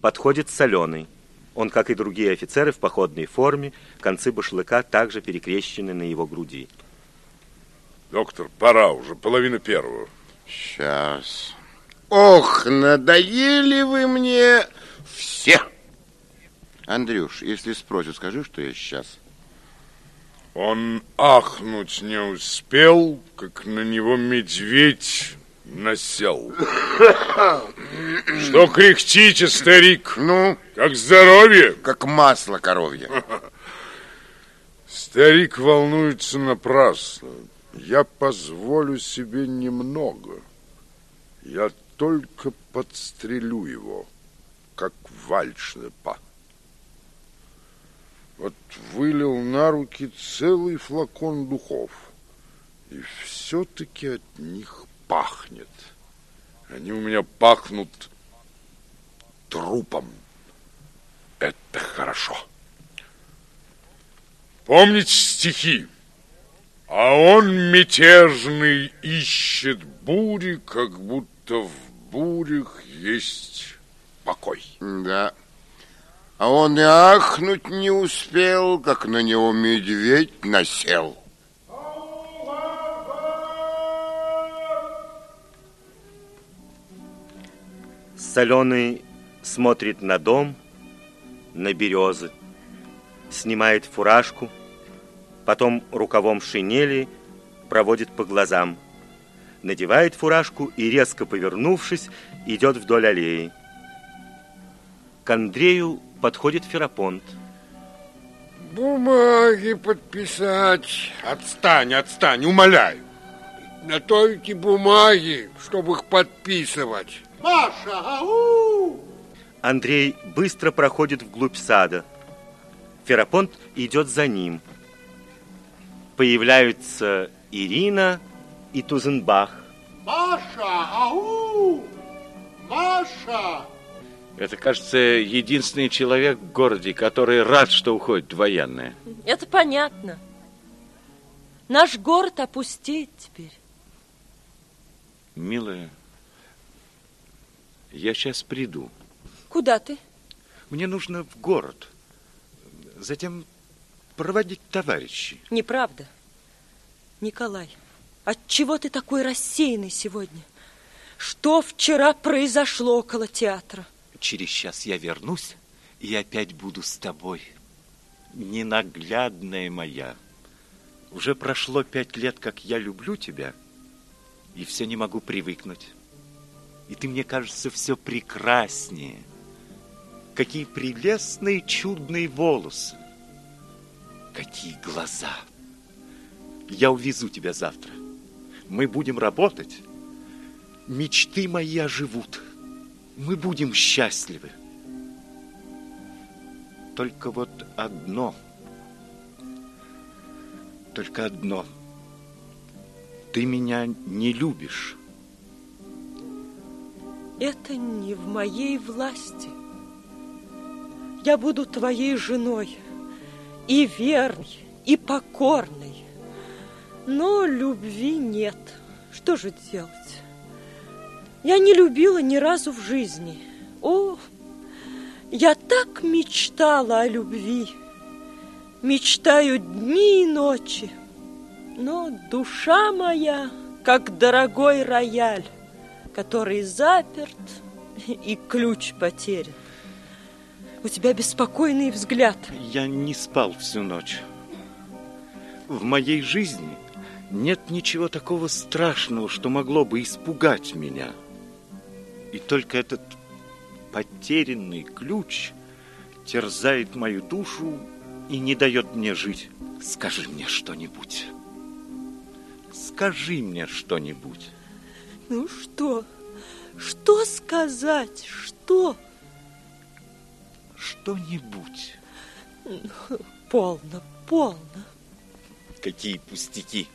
Подходит соленый. Он, как и другие офицеры, в походной форме, концы башлыка также перекрещены на его груди. Доктор, пора уже, половина первого. Сейчас. Ох, надоели вы мне все. Андрюш, если спросят, скажи, что я сейчас. Он ахнуть не успел, как на него медведь насел. Что кряхтите, старик? Ну? Как здоровье? Как масло коровье. Старик волнуется напрасно. Я позволю себе немного. Я только подстрелю его, как вальшнепа. Вот вылил на руки целый флакон духов, и все-таки от них пахнет. Они у меня пахнут трупом. Это хорошо. Помните стихи? А он мятежный ищет бури, как будто в бурях есть покой. Да. А он и ахнуть не успел, как на него медведь насел. Соленый смотрит на дом, на березы, снимает фуражку, потом рукавом шинели проводит по глазам, надевает фуражку и, резко повернувшись, идет вдоль аллеи. К Андрею подходит Ферапонт. Бумаги подписать. Отстань, отстань, умоляю. Готовите бумаги, чтобы их подписывать. Маша, ау! Андрей быстро проходит вглубь сада. Ферапонт идет за ним. Появляются Ирина и Тузенбах. Маша, ау! Маша! Это, кажется, единственный человек в городе, который рад, что уходит военные. Это понятно. Наш город опустеет теперь. Милая, я сейчас приду. Куда ты? Мне нужно в город. Затем проводить товарищей. Неправда. Николай, от чего ты такой рассеянный сегодня? Что вчера произошло около театра? Через час я вернусь и опять буду с тобой. Ненаглядная моя. Уже прошло пять лет, как я люблю тебя, и все не могу привыкнуть. И ты мне кажется все прекраснее. Какие прелестные чудные волосы. Какие глаза. Я увезу тебя завтра. Мы будем работать. Мечты мои оживут. Мы будем счастливы. Только вот одно. Только одно. Ты меня не любишь. Это не в моей власти. Я буду твоей женой. И верной, и покорной. Но любви нет. Что же делать? Я не любила ни разу в жизни. О, я так мечтала о любви. Мечтаю дни и ночи. Но душа моя, как дорогой рояль, который заперт и ключ потерян. У тебя беспокойный взгляд. Я не спал всю ночь. В моей жизни нет ничего такого страшного, что могло бы испугать меня. И только этот потерянный ключ терзает мою душу и не дает мне жить. Скажи мне что-нибудь. Скажи мне что-нибудь. Ну что? Что сказать? Что? Что-нибудь. Полно, полно. Какие пустяки.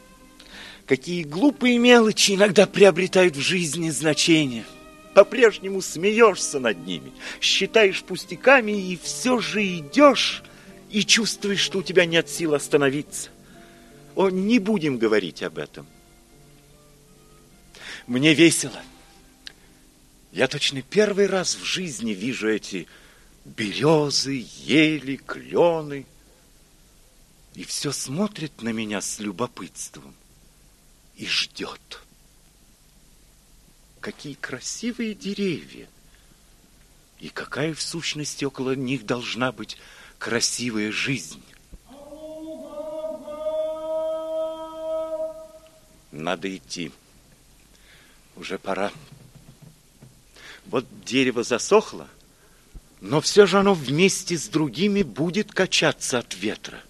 Какие глупые мелочи иногда приобретают в жизни значение. По-прежнему смеешься над ними, считаешь пустяками и все же идешь и чувствуешь, что у тебя нет сил остановиться. О, не будем говорить об этом. Мне весело. Я точно первый раз в жизни вижу эти березы, ели, клены. И все смотрит на меня с любопытством и ждет. Какие красивые деревья! И какая в сущности около них должна быть красивая жизнь? Надо идти. Уже пора. Вот дерево засохло, но все же оно вместе с другими будет качаться от ветра.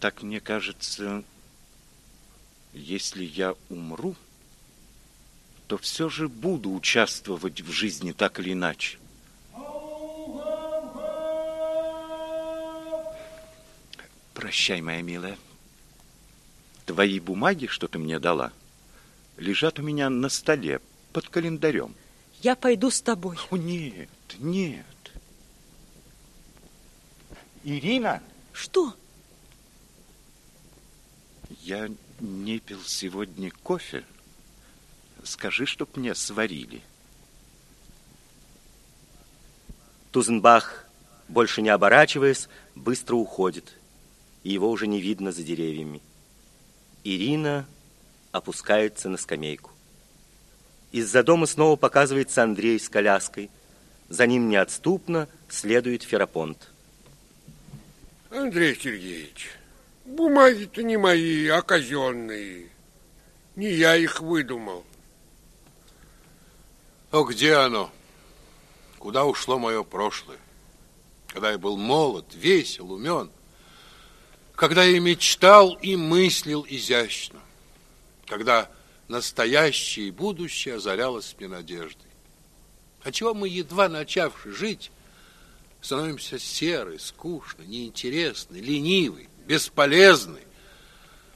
Так мне кажется, если я умру, то все же буду участвовать в жизни так или иначе. Прощай, моя милая. Твои бумаги, что ты мне дала, лежат у меня на столе под календарем. Я пойду с тобой. О, нет, нет. Ирина? Что? Я не пил сегодня кофе. Скажи, чтоб мне сварили. Тузенбах, больше не оборачиваясь, быстро уходит, и его уже не видно за деревьями. Ирина опускается на скамейку. Из-за дома снова показывается Андрей с коляской. За ним неотступно следует Ферапонт. Андрей Сергеевич, бумаги-то не мои, а казенные. Не я их выдумал. О, где оно? Куда ушло мое прошлое? Когда я был молод, весел, умен. Когда я мечтал и мыслил изящно. Когда настоящее и будущее озарялось мне надеждой. А чего мы, едва начавши жить, становимся серы, скучны, неинтересны, ленивы, бесполезны,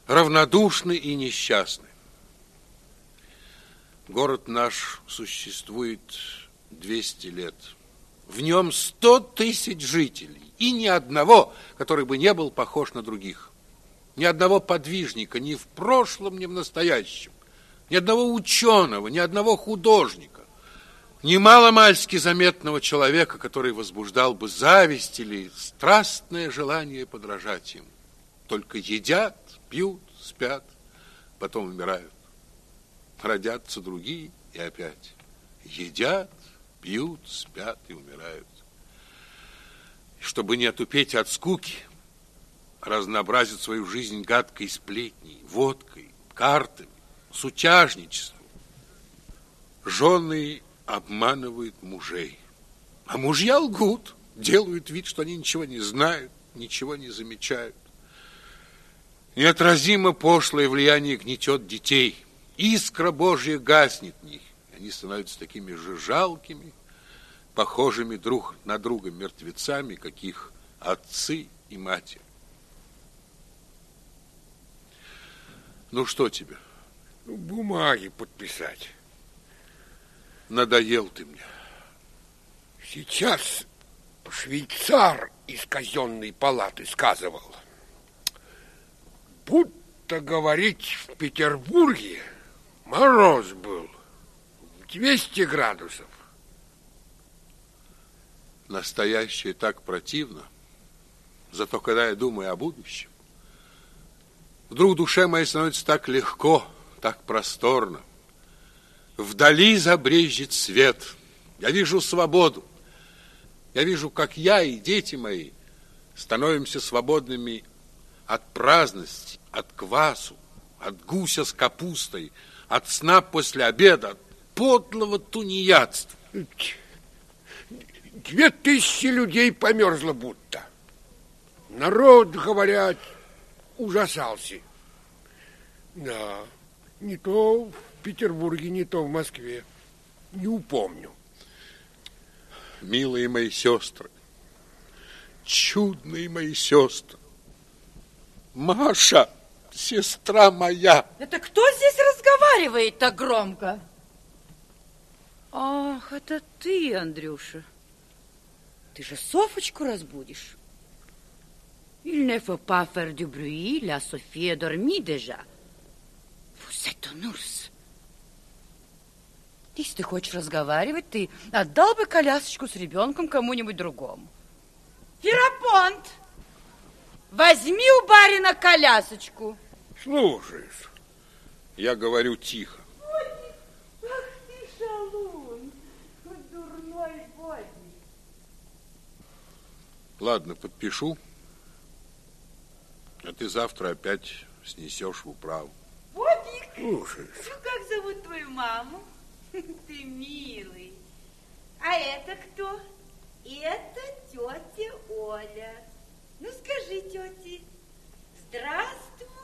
равнодушны и несчастны. Город наш существует 200 лет. В нем 100 тысяч жителей, и ни одного, который бы не был похож на других. Ни одного подвижника ни в прошлом, ни в настоящем. Ни одного ученого, ни одного художника. Ни маломальски заметного человека, который возбуждал бы зависть или страстное желание подражать им. Только едят, пьют, спят, потом умирают родятся другие и опять едят, пьют, спят и умирают. Чтобы не отупеть от скуки, разнообразят свою жизнь гадкой сплетней, водкой, картами, сутяжничеством. Жены обманывают мужей, а мужья лгут, делают вид, что они ничего не знают, ничего не замечают. Неотразимо пошлое влияние гнетет детей – искра Божья гаснет в них. Они становятся такими же жалкими, похожими друг на друга мертвецами, каких отцы и матери. Ну, что тебе? Ну, бумаги подписать. Надоел ты мне. Сейчас швейцар из казенной палаты сказывал. Будто говорить в Петербурге Мороз был. 200 градусов. Настоящее так противно. Зато когда я думаю о будущем, вдруг душе моей становится так легко, так просторно. Вдали забрежет свет. Я вижу свободу. Я вижу, как я и дети мои становимся свободными от праздности, от квасу, от гуся с капустой, от сна после обеда, от подлого тунеядства. Две тысячи людей померзло будто. Народ, говорят, ужасался. Да, не то в Петербурге, не то в Москве. Не упомню. Милые мои сестры, чудные мои сестры, Маша, сестра моя. Это кто здесь разговаривает так громко? Ах, это ты, Андрюша. Ты же Софочку разбудишь. Il ne faut pas faire du bruit, la Sophie a dormi déjà. Vous êtes un ours. Если ты хочешь разговаривать, ты отдал бы колясочку с ребенком кому-нибудь другому. Ферапонт, возьми у барина колясочку. Слушаешь, я говорю тихо. Ах ты, шалун, дурной бодик. Ладно, подпишу. А ты завтра опять снесешь в управу. Бодик, Слушаешь. ну как зовут твою маму? Ты милый. А это кто? Это тетя Оля. Ну скажи, тете, здравствуй,